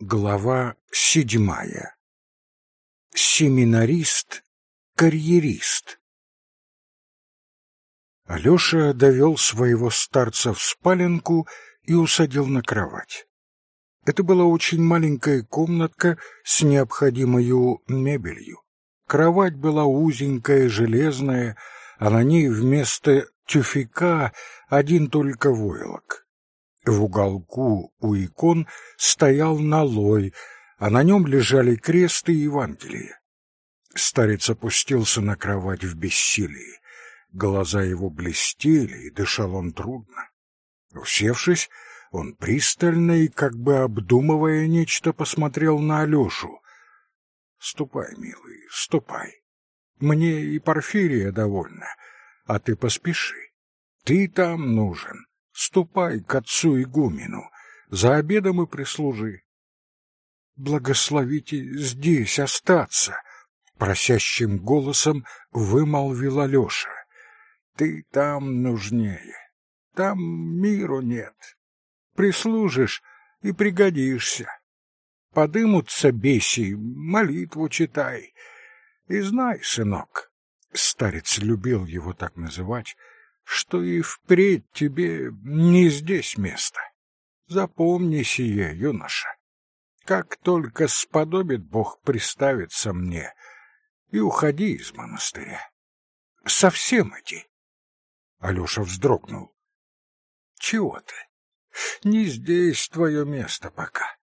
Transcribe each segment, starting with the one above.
Глава седьмая. Семинарист-карьерист. Алёша довёл своего старца в спаленку и усадил на кровать. Это была очень маленькая комнатка с необходимой мебелью. Кровать была узенькая, железная, а на ней вместо тюфяка один только войлок. В уголку у икон стоял налой, а на нем лежали кресты и Евангелие. Старец опустился на кровать в бессилии. Глаза его блестели, и дышал он трудно. Усевшись, он пристально и, как бы обдумывая нечто, посмотрел на Алешу. — Ступай, милый, ступай. Мне и Порфирия довольно, а ты поспеши. Ты там нужен. Ступай к отцу игумену, за обедом и прислужи. Благословите здесь остаться, просящим голосом вымолвил Алёша. Ты там нужнее. Там миру нет. Прислужишь и пригодишься. Подымутся беси, молитву читай. И знай, сынок, старец любил его так называть, что и впредь тебе не здесь место. Запомни сие, юноша. Как только сподобит Бог приставиться мне, и уходи из монастыря. Совсем иди. Алёша вздрогнул. Чего ты? Не здесь твое место пока.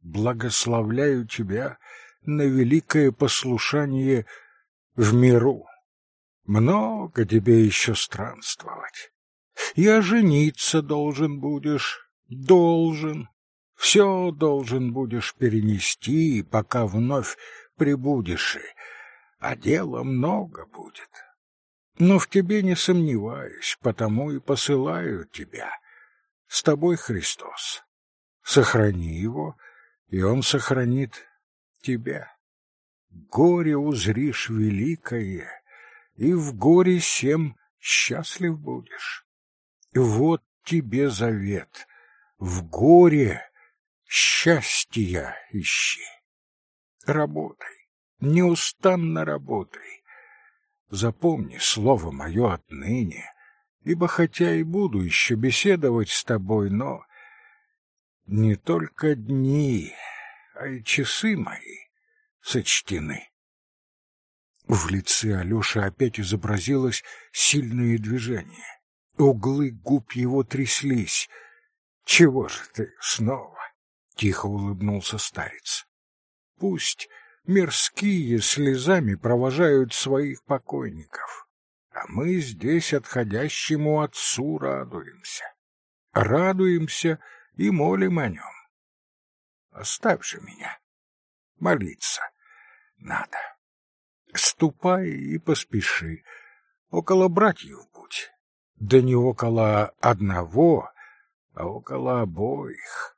Благословляю тебя на великое послушание в миру. Много тебе еще странствовать. Я жениться должен будешь, должен. Все должен будешь перенести, пока вновь прибудешь, а дела много будет. Но в тебе не сомневаюсь, потому и посылаю тебя. С тобой Христос. Сохрани его, и он сохранит тебя. Горе узришь великое, и в горе всем счастлив будешь. И вот тебе завет. В горе счастья ищи. Работай, неустанно работай. Запомни слово мое отныне, ибо хотя и буду еще беседовать с тобой, но не только дни, а и часы мои сочтены. В лице Алёши опять изобразилось сильное движение. Углы губ его тряслись. «Чего же ты снова?» — тихо улыбнулся старец. «Пусть мирские слезами провожают своих покойников, а мы здесь отходящему отцу радуемся. Радуемся и молим о нем. Оставь же меня. Молиться надо». Ступай и поспеши. Около братьев будь. Да не около одного, а около обоих.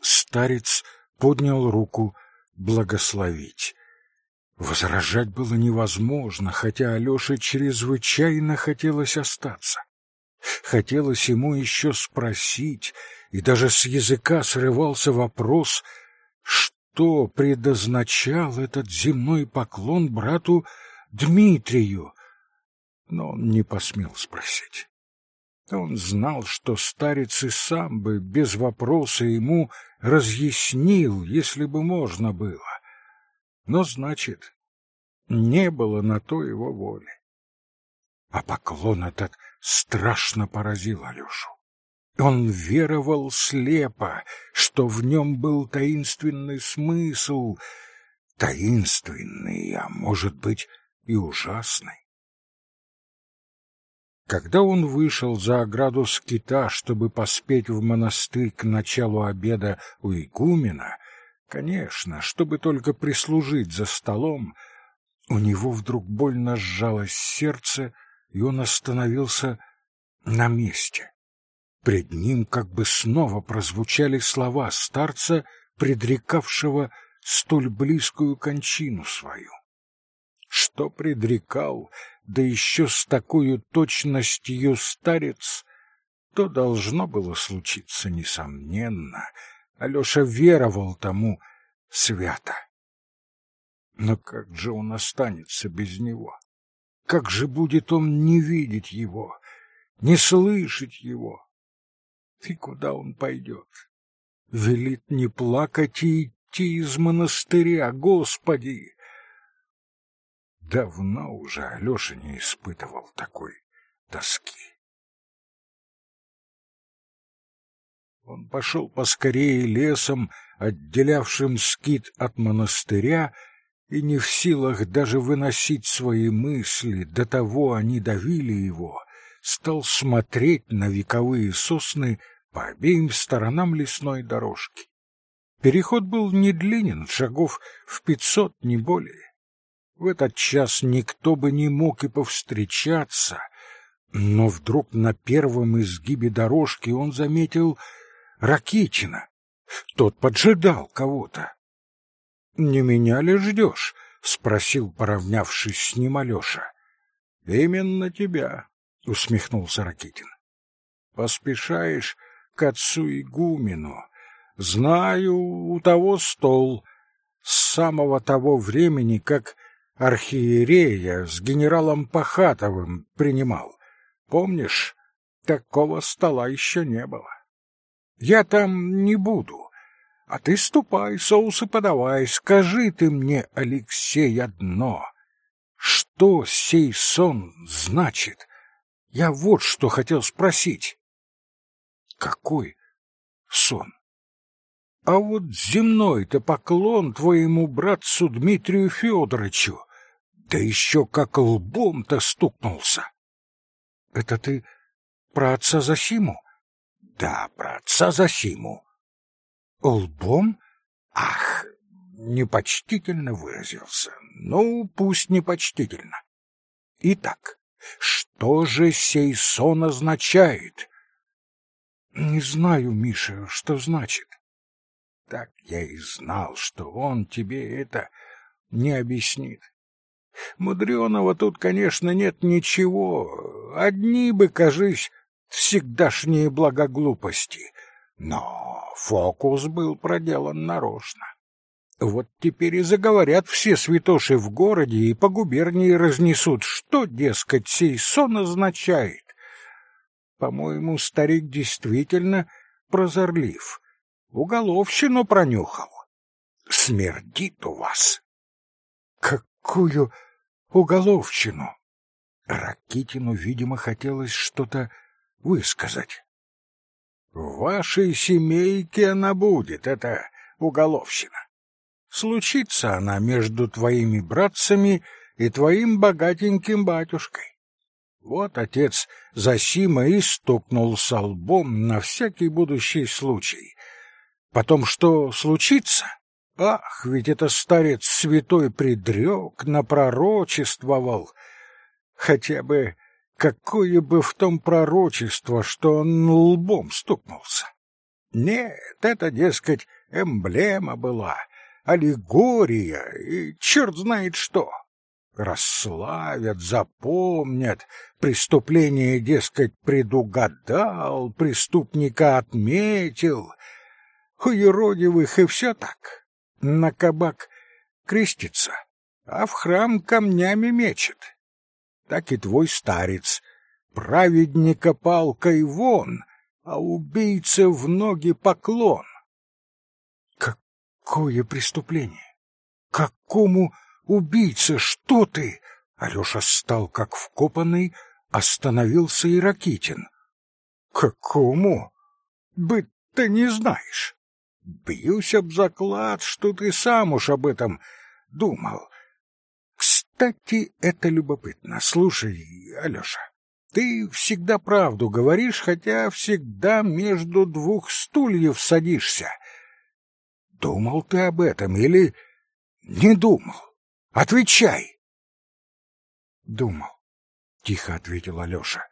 Старец поднял руку благословить. Возражать было невозможно, хотя Алёше чрезвычайно хотелось остаться. Хотелось ему еще спросить, и даже с языка срывался вопрос, что предозначал этот земной поклон брату Дмитрию, но он не посмел спросить. Он знал, что старец и сам бы без вопроса ему разъяснил, если бы можно было. Но, значит, не было на то его воли. А поклон этот страшно поразил Алешу. Он веровал слепо, что в нем был таинственный смысл, таинственный, а может быть и ужасный. Когда он вышел за ограду скита, чтобы поспеть в монастырь к началу обеда у игумена, конечно, чтобы только прислужить за столом, у него вдруг больно сжалось сердце, и он остановился на месте. Пред ним как бы снова прозвучали слова старца, предрекавшего столь близкую кончину свою. Что предрекал, да еще с такой точностью старец, то должно было случиться, несомненно, Алеша веровал тому свято. Но как же он останется без него? Как же будет он не видеть его, не слышать его? И куда он пойдет? Велит не плакать и идти из монастыря, Господи! Давно уже Алеша не испытывал такой тоски. Он пошел поскорее лесом, отделявшим скит от монастыря, и не в силах даже выносить свои мысли, до того они давили его, стал смотреть на вековые сосны по обеим сторонам лесной дорожки. Переход был не длинен, шагов в пятьсот, не более. В этот час никто бы не мог и повстречаться, но вдруг на первом изгибе дорожки он заметил Ракитина. Тот поджидал кого-то. — Не меня ли ждешь? — спросил, поравнявшись с ним Алеша. — Именно тебя, — усмехнулся Ракитин. — Поспешаешь к отцу игумену. Знаю, у того стол. С самого того времени, как архиерея с генералом Пахатовым принимал. Помнишь, такого стола еще не было. Я там не буду. А ты ступай, соусы подавай, скажи ты мне, Алексей, одно. Что сей сон значит? Я вот что хотел спросить. Какой сон? А вот земной-то поклон твоему братцу Дмитрию Федоровичу, да еще как лбом-то стукнулся. Это ты про отца Засиму? Да, про отца Засиму. Лбом? Ах, непочтительно выразился. Ну, пусть непочтительно. Итак, что же сей сон означает? Не знаю, Миша, что значит. Так я и знал, что он тебе это не объяснит. Мудреного тут, конечно, нет ничего. Одни бы, кажись, всегдашние благоглупости. Но фокус был проделан нарочно. Вот теперь и заговорят все святоши в городе и по губернии разнесут, что, дескать, сей сон означает. По-моему, старик действительно прозорлив. Уголовщину пронюхал. Смердит у вас. Какую уголовщину? Ракитину, видимо, хотелось что-то высказать. В вашей семейке она будет, это уголовщина. Случится она между твоими братцами и твоим богатеньким батюшкой. Вот отец Засима и стукнулся лбом на всякий будущий случай. Потом что случится? Ах, ведь это старец святой предрек, напророчествовал. Хотя бы какое бы в том пророчество, что он лбом стукнулся. Нет, это, дескать, эмблема была, аллегория и черт знает что. Расславят, запомнят, преступление, дескать, предугадал, преступника отметил. У юродивых и все так. На кабак крестится, а в храм камнями мечет так и твой старец. Праведника палкой вон, а убийца в ноги поклон. Какое преступление? Какому убийце? Что ты? Алёша стал как вкопанный, остановился и Ракитин. Какому? Быть ты не знаешь. Бьюсь об заклад, что ты сам уж об этом думал. Кстати, это любопытно. Слушай, Алёша, ты всегда правду говоришь, хотя всегда между двух стульев садишься. Думал ты об этом или не думал? Отвечай. Думал, тихо ответил Алёша.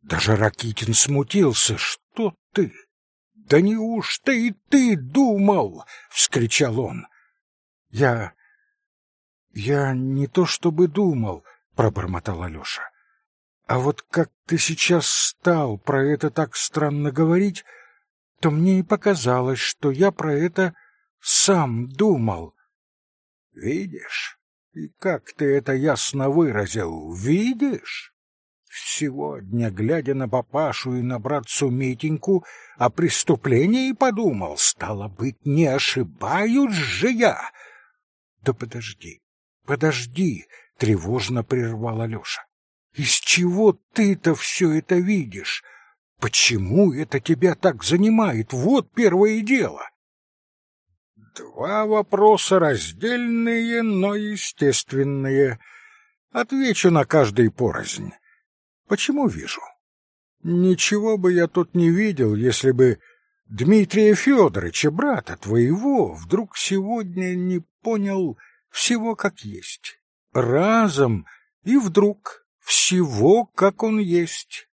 Даже Ракитин смутился. Что ты? Да неужто и ты думал? вскричал он. Я я не то чтобы думал, пробормотал Алёша. А вот как ты сейчас стал про это так странно говорить, то мне и показалось, что я про это сам думал. Видишь, и как ты это ясно выразил, видишь? Сегодня, глядя на папашу и на братцу Митеньку, о преступлении подумал. Стало быть, не ошибаюсь же я. Да подожди, подожди, тревожно прервал Алёша. Из чего ты-то все это видишь? Почему это тебя так занимает? Вот первое дело. Два вопроса раздельные, но естественные. Отвечу на каждый порознь. Почему вижу? Ничего бы я тут не видел, если бы Дмитрия Федоровича, брата твоего, вдруг сегодня не понял всего как есть. Разом и вдруг всего как он есть.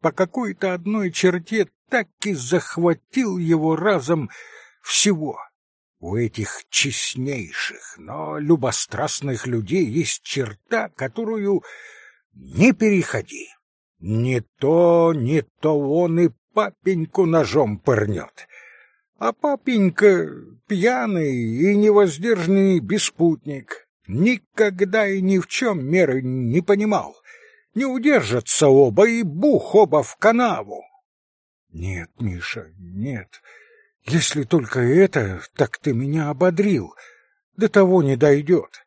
По какой-то одной черте так и захватил его разом всего. У этих честнейших, но любострастных людей есть черта, которую не переходи. Не то, не то он и папеньку ножом пырнет. А папенька пьяный и невоздержанный беспутник. Никогда и ни в чем меры не понимал. Не удержатся оба и бух оба в канаву. Нет, Миша, нет. Если только это, так ты меня ободрил. До того не дойдет.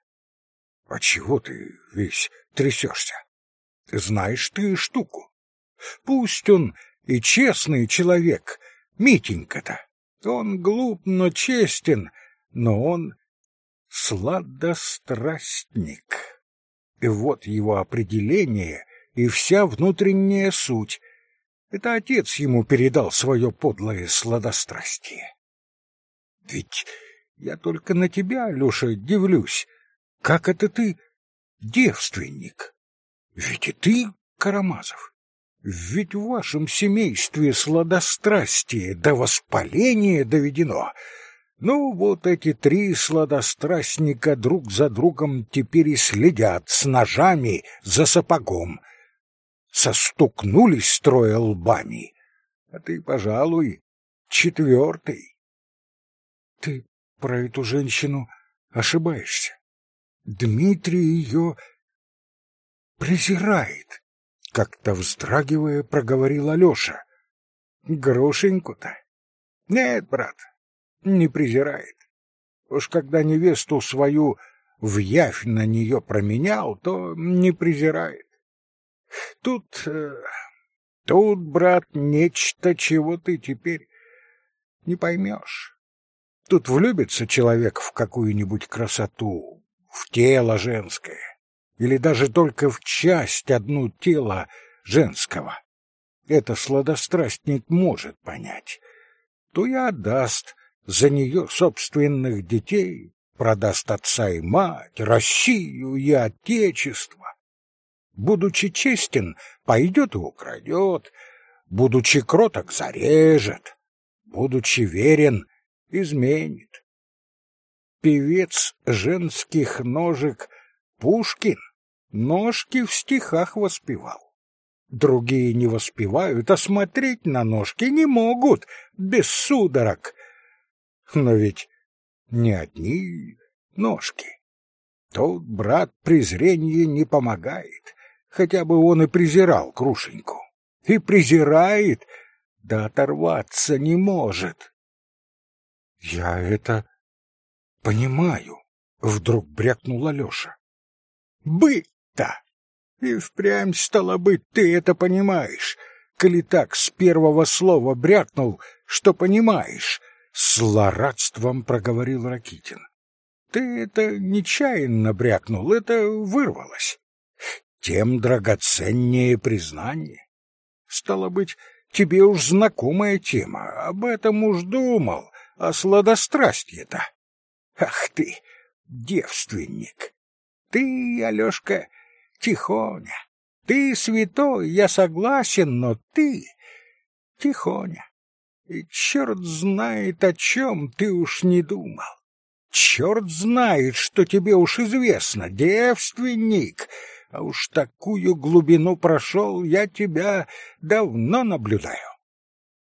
А чего ты весь трясешься? Знаешь ты штуку. Пусть он и честный человек, Митенька-то. Он глуп, но честен, но он сладострастник. И вот его определение и вся внутренняя суть. Это отец ему передал свое подлое сладострастие. Ведь я только на тебя, Алеша, дивлюсь. Как это ты девственник? Ведь и ты, Карамазов, ведь в вашем семействе сладострастие до воспаления доведено. Ну, вот эти три сладострастника друг за другом теперь и следят с ножами за сапогом. Состукнулись строя лбами, а ты, пожалуй, четвертый. Ты про эту женщину ошибаешься. Дмитрий ее презирает. Как-то вздрагивая, проговорил Алёша. Грошеньку-то? Нет, брат, не презирает. Уж когда невесту свою в явь на нее променял, то не презирает. Тут... Э, тут, брат, нечто, чего ты теперь не поймешь. Тут влюбится человек в какую-нибудь красоту, в тело женское, или даже только в часть одну тела женского. Это сладострастник может понять. То и отдаст за нее собственных детей, продаст отца и мать, Россию и Отечество. Будучи честен, пойдет и украдет, будучи кроток, зарежет, будучи верен, изменит. Певец женских ножек Пушкин Ножки в стихах воспевал. Другие не воспевают, а смотреть на ножки не могут, без судорог. Но ведь не одни ножки. Тут, брат, презрение не помогает, хотя бы он и презирал Крушеньку. И презирает, да оторваться не может. Я это понимаю, вдруг брякнул Алёша. Бы та. И впрямь, стало быть, ты это понимаешь. Коли так с первого слова брякнул, что понимаешь, злорадством проговорил Ракитин. Ты это нечаянно брякнул, это вырвалось. Тем драгоценнее признание. Стало быть, тебе уж знакомая тема, об этом уж думал, о сладострастье-то. Ах ты, девственник! Ты, Алёшка, тихоня. Ты святой, я согласен, но ты тихоня. И черт знает, о чем ты уж не думал. Черт знает, что тебе уж известно, девственник. А уж такую глубину прошел, я тебя давно наблюдаю.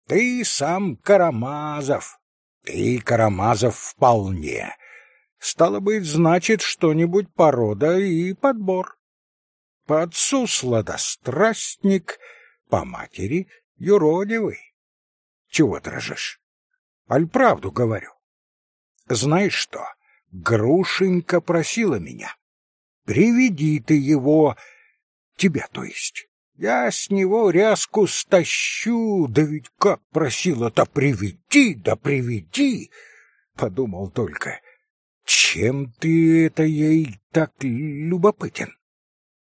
Ты сам Карамазов. Ты Карамазов вполне. Стало быть, значит, что-нибудь порода и подбор. По отцу сладострастник, по матери юродивый. Чего дрожишь? Аль правду говорю. Знаешь что, Грушенька просила меня. Приведи ты его, тебя, то есть. Я с него ряску стащу, да ведь как просила-то приведи, да приведи. Подумал только, чем ты это ей так любопытен?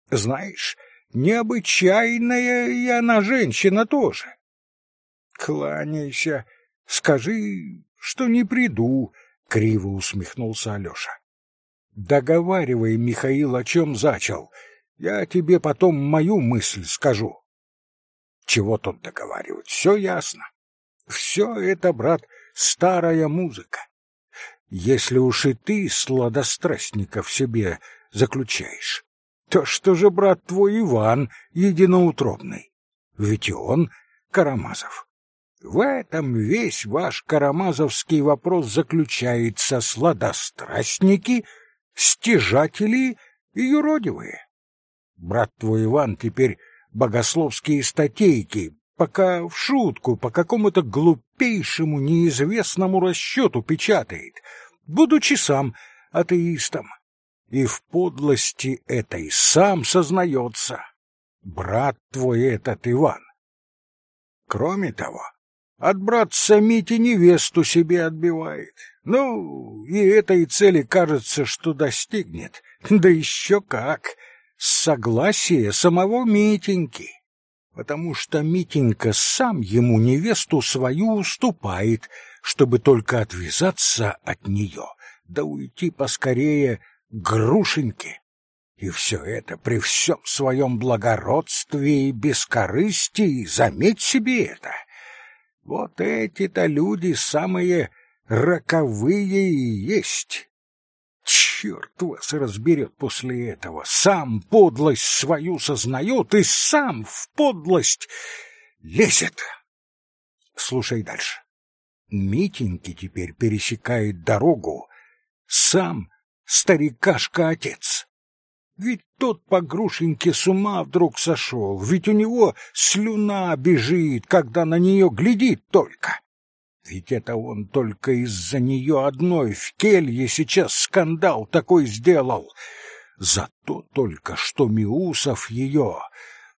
Знаешь, необычайная и она женщина тоже. Кланяйся, скажи, что не приду, — криво усмехнулся Алеша. Договаривай, Михаил, о чем зачал. Я тебе потом мою мысль скажу. Чего тут договаривать? Все ясно. Все это, брат, старая музыка. Если уж и ты сладострастника в себе заключаешь, то что же брат твой Иван единоутробный? Ведь и он Карамазов. В этом весь ваш карамазовский вопрос заключается, сладострастники, стяжатели и юродивые. Брат твой Иван теперь богословские статейки, пока в шутку, по какому-то глупейшему неизвестному расчету печатает, будучи сам атеистом. И в подлости этой сам сознается. Брат твой этот Иван. Кроме того, от братца Мити невесту себе отбивает. Ну, и этой цели кажется, что достигнет. Да еще как! С согласия самого Митеньки. Потому что Митенька сам ему невесту свою уступает, чтобы только отвязаться от нее, да уйти поскорее Грушеньке. И все это при всем своем благородстве и бескорыстии, заметь себе это — вот эти-то люди самые роковые и есть. Черт вас разберет после этого. Сам подлость свою сознает и сам в подлость лезет. Слушай дальше. Митеньки теперь пересекает дорогу сам старикашка-отец. Ведь тот по Грушеньке с ума вдруг сошел, ведь у него слюна бежит, когда на нее глядит только. Ведь это он только из-за нее одной в келье сейчас скандал такой сделал. Зато только что Миусов ее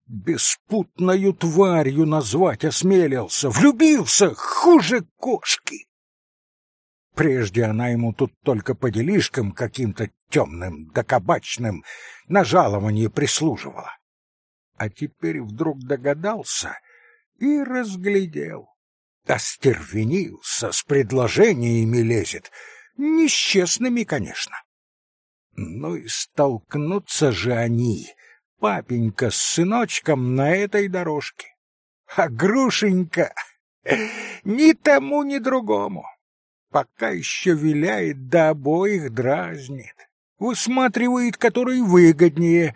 беспутною тварью назвать осмелился, влюбился хуже кошки. Прежде она ему тут только по делишкам каким-то темным да кабачным на жалование прислуживала. А теперь вдруг догадался и разглядел. Остервенился, с предложениями лезет, несчастными, конечно. Ну и столкнутся же они, папенька с сыночком, на этой дорожке. А Грушенька ни тому, ни другому пока еще виляет, да обоих дразнит. Высматривает, который выгоднее,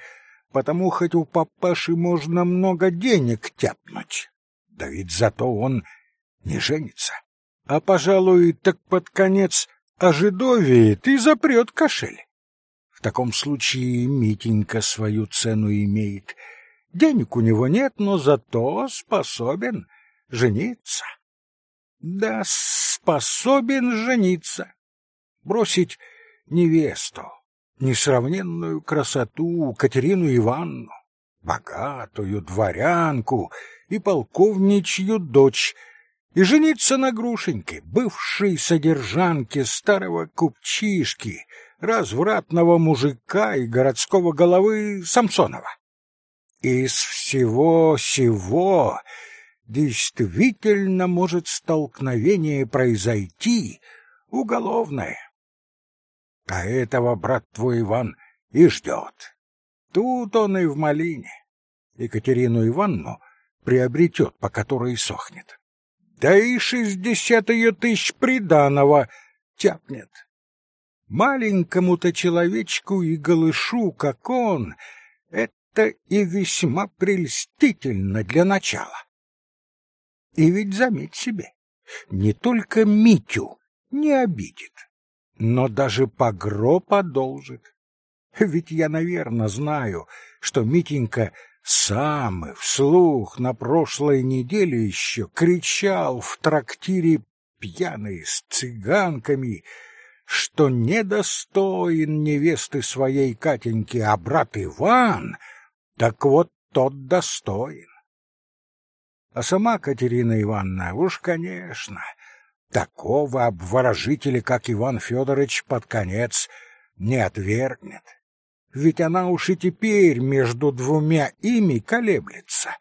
потому хоть у папаши можно много денег тяпнуть. Да ведь зато он не женится, а, пожалуй, так под конец ожидовеет и запрет кошель. В таком случае Митенька свою цену имеет. Денег у него нет, но зато способен жениться. Да, способен жениться. Бросить невесту, несравненную красоту Катерину Ивановну, богатую дворянку и полковничью дочь, и жениться на Грушеньке, бывшей содержанке старого купчишки, развратного мужика и городского головы Самсонова. Из всего сего действительно может столкновение произойти уголовное. А этого брат твой Иван и ждет. Тут он и в малине. Екатерину Ивановну приобретет, по которой сохнет. Да и шестьдесят ее тысяч приданого тяпнет. Маленькому-то человечку и голышу, как он, это и весьма прельстительно для начала. И ведь заметь себе, не только Митю не обидит, но даже погроб одолжит. Ведь я, наверное, знаю, что Митенька сам вслух на прошлой неделе еще кричал в трактире пьяный с цыганками, что недостоин невесты своей Катеньки, а брат Иван, так вот тот достоин. А сама Катерина Ивановна, уж, конечно, такого обворожителя, как Иван Федорович, под конец не отвергнет. Ведь она уж и теперь между двумя ими колеблется.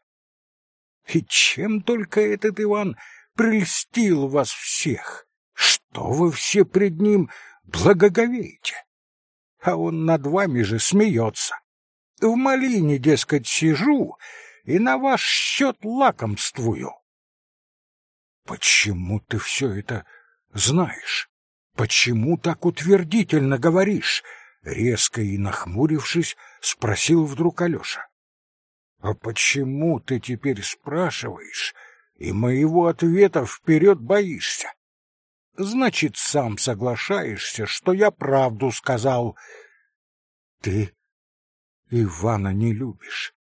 И чем только этот Иван прельстил вас всех? Что вы все пред ним благоговеете? А он над вами же смеется. В малине, дескать, сижу и на ваш счет лакомствую. Почему ты все это знаешь? Почему так утвердительно говоришь? Резко и нахмурившись, спросил вдруг Алёша. А почему ты теперь спрашиваешь, и моего ответа вперед боишься? Значит, сам соглашаешься, что я правду сказал. Ты Ивана не любишь.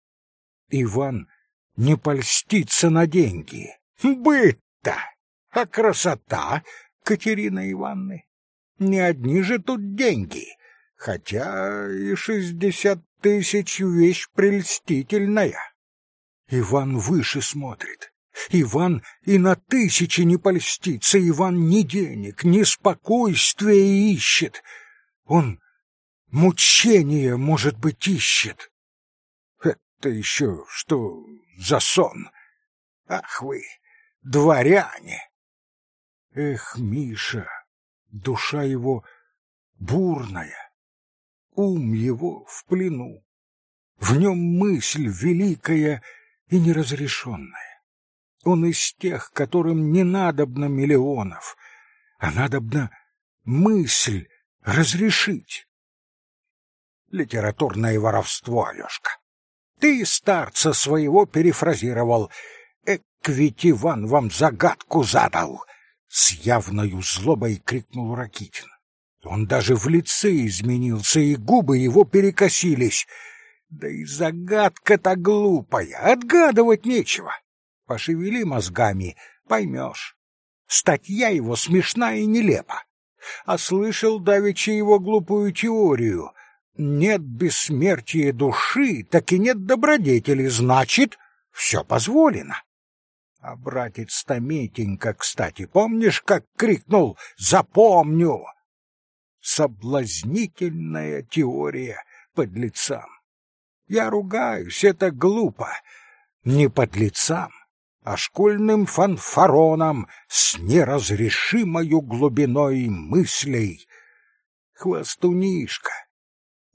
Иван не польстится на деньги. Быть-то! А красота, Катерина Ивановна? Не одни же тут деньги, хотя и шестьдесят тысяч вещь прельстительная. Иван выше смотрит. Иван и на тысячи не польстится, Иван ни денег, ни спокойствия ищет. Он мучение, может быть, ищет. Это еще что за сон? Ах вы, дворяне! Эх, Миша, душа его бурная, ум его в плену. В нем мысль великая и неразрешенная. Он из тех, которым не надобно миллионов, а надобно мысль разрешить. Литературное воровство, Алешка. Ты старца своего перефразировал. Эк, ведь Иван вам загадку задал! С явною злобой крикнул Ракитин. Он даже в лице изменился, и губы его перекосились. Да и загадка-то глупая, отгадывать нечего. Пошевели мозгами, поймешь. Статья его смешна и нелепа. А слышал давеча его глупую теорию — нет бессмертия души, так и нет добродетели, значит, все позволено. А братец Тометенька, кстати, помнишь, как крикнул «Запомню!» Соблазнительная теория подлецам. Я ругаюсь, это глупо. Не подлецам, а школьным фанфароном с неразрешимою глубиной мыслей. Хвостунишка,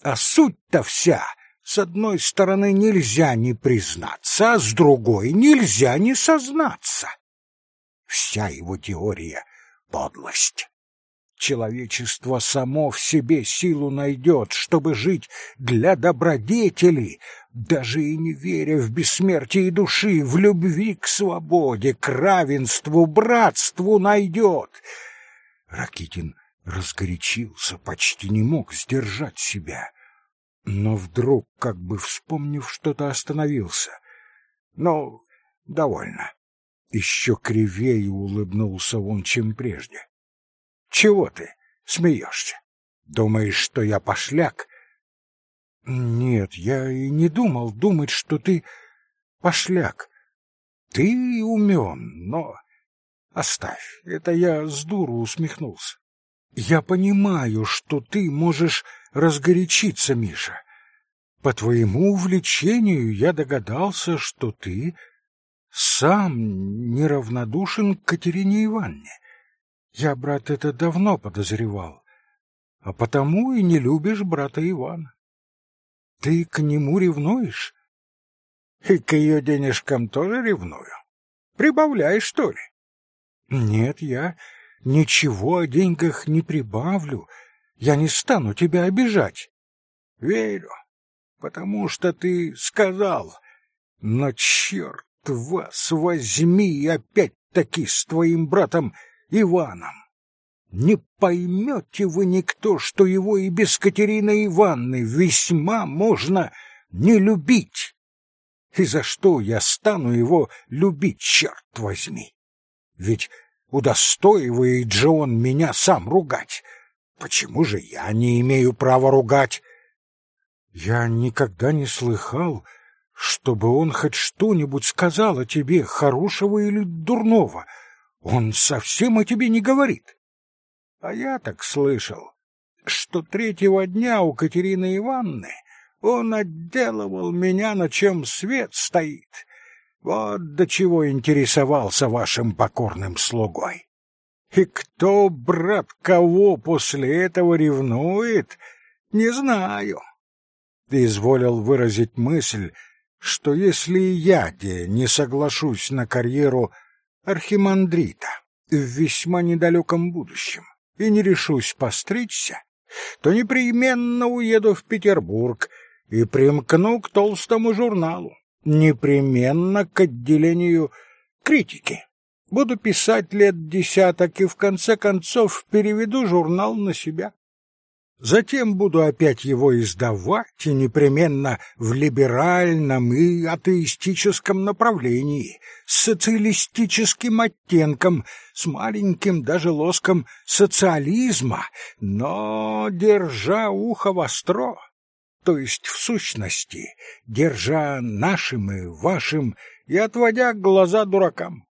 а суть-то вся, с одной стороны, нельзя не признаться, а с другой нельзя не сознаться. Вся его теория — подлость. Человечество само в себе силу найдет, чтобы жить для добродетели, даже и не веря в бессмертие души, в любви к свободе, к равенству, братству найдет. Ракитин разгорячился, почти не мог сдержать себя. Но вдруг, как бы вспомнив что-то, остановился. Ну, довольно. Еще кривее улыбнулся он, чем прежде. Чего ты смеешься? Думаешь, что я пошляк? Нет, я и не думал думать, что ты пошляк. Ты умен, но... Оставь, это я с дуру усмехнулся. Я понимаю, что ты можешь разгорячиться, Миша. По твоему увлечению я догадался, что ты сам неравнодушен к Катерине Ивановне. Я, брат, это давно подозревал, а потому и не любишь брата Ивана. Ты к нему ревнуешь? И к ее денежкам тоже ревную. Прибавляй, что ли? Нет, я Ничего о деньгах не прибавлю. Я не стану тебя обижать. Верю, потому что ты сказал. Но черт вас возьми опять-таки с твоим братом Иваном. Не поймете вы никто, что его и без Катерины Ивановны весьма можно не любить. И за что я стану его любить, черт возьми? Ведь удостоивает же он меня сам ругать. Почему же я не имею права ругать? Я никогда не слыхал, чтобы он хоть что-нибудь сказал о тебе, хорошего или дурного. Он совсем о тебе не говорит. А я так слышал, что третьего дня у Катерины Ивановны он отделывал меня, на чем свет стоит. Вот до чего интересовался вашим покорным слугой. И кто, брат, кого после этого ревнует, не знаю. Ты изволил выразить мысль, что если я, де, не соглашусь на карьеру архимандрита в весьма недалеком будущем, и не решусь постричься, то непременно уеду в Петербург и примкну к толстому журналу, непременно к отделению критики. Буду писать лет десяток и в конце концов переведу журнал на себя. Затем буду опять его издавать, и непременно в либеральном и атеистическом направлении, с социалистическим оттенком, с маленьким даже лоском социализма, но держа ухо востро, то есть в сущности, держа нашим и вашим и отводя глаза дуракам.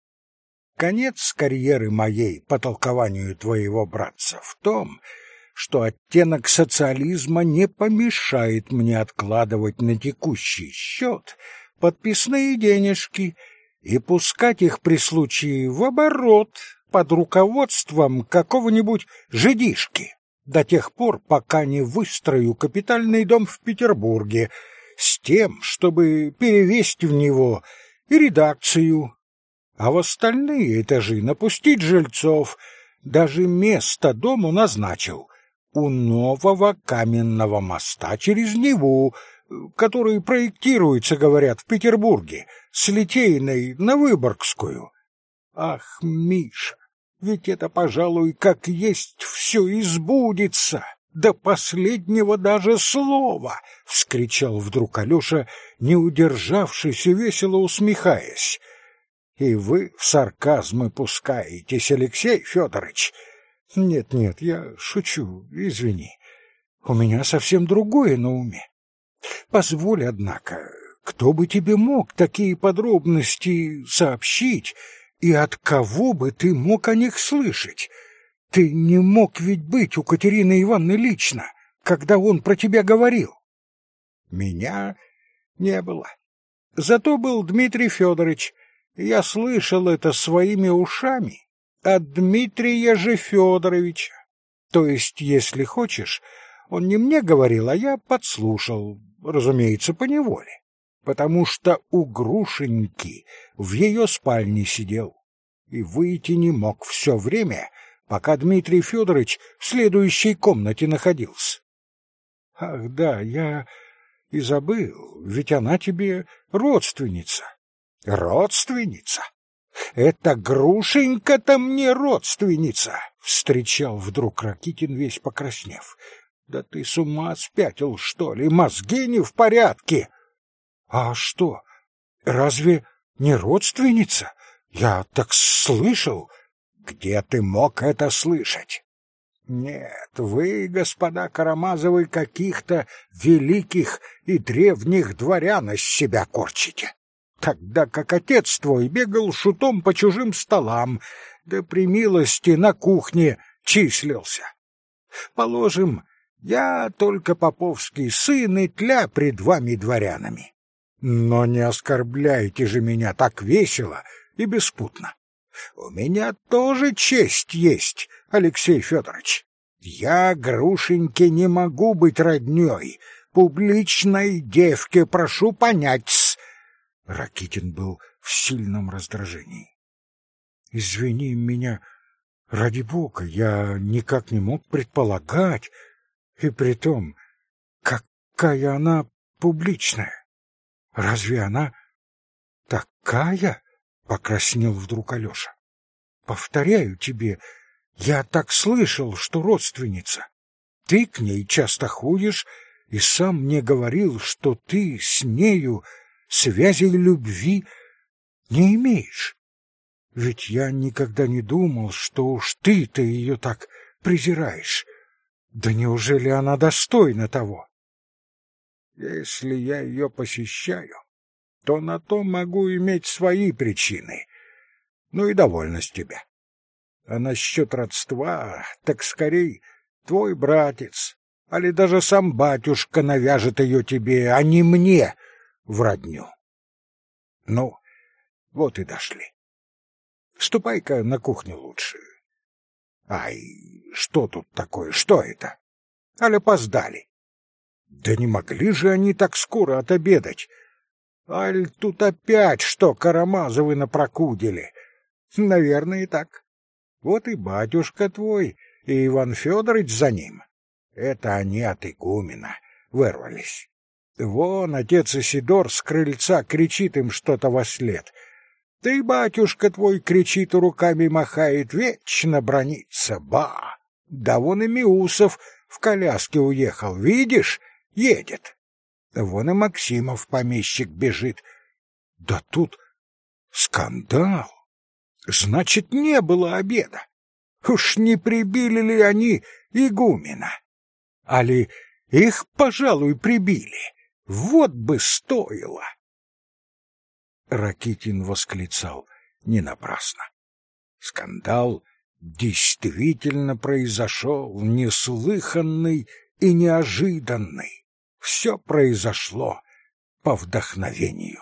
Конец карьеры моей, по толкованию твоего братца, в том, что оттенок социализма не помешает мне откладывать на текущий счет подписные денежки и пускать их при случае в оборот под руководством какого-нибудь жидишки до тех пор, пока не выстрою капитальный дом в Петербурге с тем, чтобы перевести в него и редакцию, а в остальные этажи напустить жильцов, даже место дому назначил — у нового каменного моста через Неву, который проектируется, говорят, в Петербурге, с Литейной на Выборгскую. Ах, Миша, ведь это, пожалуй, как есть все избудется, до последнего даже слова, — вскричал вдруг Алеша, не удержавшись и весело усмехаясь. — И вы в сарказмы пускаетесь, Алексей Федорович, — нет, нет, я шучу, извини. У меня совсем другое на уме. Позволь, однако, кто бы тебе мог такие подробности сообщить, и от кого бы ты мог о них слышать? Ты не мог ведь быть у Катерины Ивановны лично, когда он про тебя говорил. Меня не было. Зато был Дмитрий Федорович. Я слышал это своими ушами от Дмитрия же Федоровича. То есть, если хочешь, он не мне говорил, а я подслушал, разумеется, по неволе, потому что у Грушеньки в ее спальне сидел и выйти не мог все время, пока Дмитрий Федорович в следующей комнате находился. Ах, да, я и забыл, ведь она тебе родственница. Родственница? Это Грушенька-то мне родственница, встречал вдруг Ракитин весь покраснев. Да ты с ума спятил, что ли? Мозги не в порядке. А что? Разве не родственница? Я так слышал. Где ты мог это слышать? Нет, вы, господа Карамазовы, каких-то великих и древних дворян из себя корчите тогда как отец твой бегал шутом по чужим столам, да при милости на кухне числился. Положим, я только поповский сын и тля пред вами дворянами. Но не оскорбляйте же меня так весело и беспутно. У меня тоже честь есть, Алексей Федорович. Я, Грушеньке, не могу быть роднёй. Публичной девке прошу понять Ракитин был в сильном раздражении. Извини меня, ради бога, я никак не мог предполагать, и при том, какая она публичная. Разве она Такая? Покраснел вдруг Алёша. Повторяю тебе, я так слышал, что родственница. Ты к ней часто ходишь и сам мне говорил, что ты с нею связей любви не имеешь. Ведь я никогда не думал, что уж ты-то ее так презираешь. Да неужели она достойна того? Если я ее посещаю, то на то могу иметь свои причины. Ну и довольна с тебя. А насчет родства, так скорей твой братец, али даже сам батюшка навяжет ее тебе, а не мне в родню. Ну, вот и дошли. Ступай-ка на кухню лучше. Ай, что тут такое? Что это? Али опоздали? Да не могли же они так скоро отобедать. Аль тут опять что Карамазовы напрокудили. Наверное, и так. Вот и батюшка твой, и Иван Федорович за ним. Это они от игумена вырвались. Вон отец Исидор с крыльца кричит им что-то во след. Ты, батюшка твой, кричит и руками махает, вечно бронится. Ба! Да вон и Миусов в коляске уехал, видишь? Едет. Вон и Максимов помещик бежит. Да тут скандал. Значит, не было обеда. Уж не прибили ли они игумена? Али их, пожалуй, прибили. Вот бы стоило. Ракитин восклицал не напрасно. Скандал действительно произошел, неслыханный и неожиданный. Все произошло по вдохновению.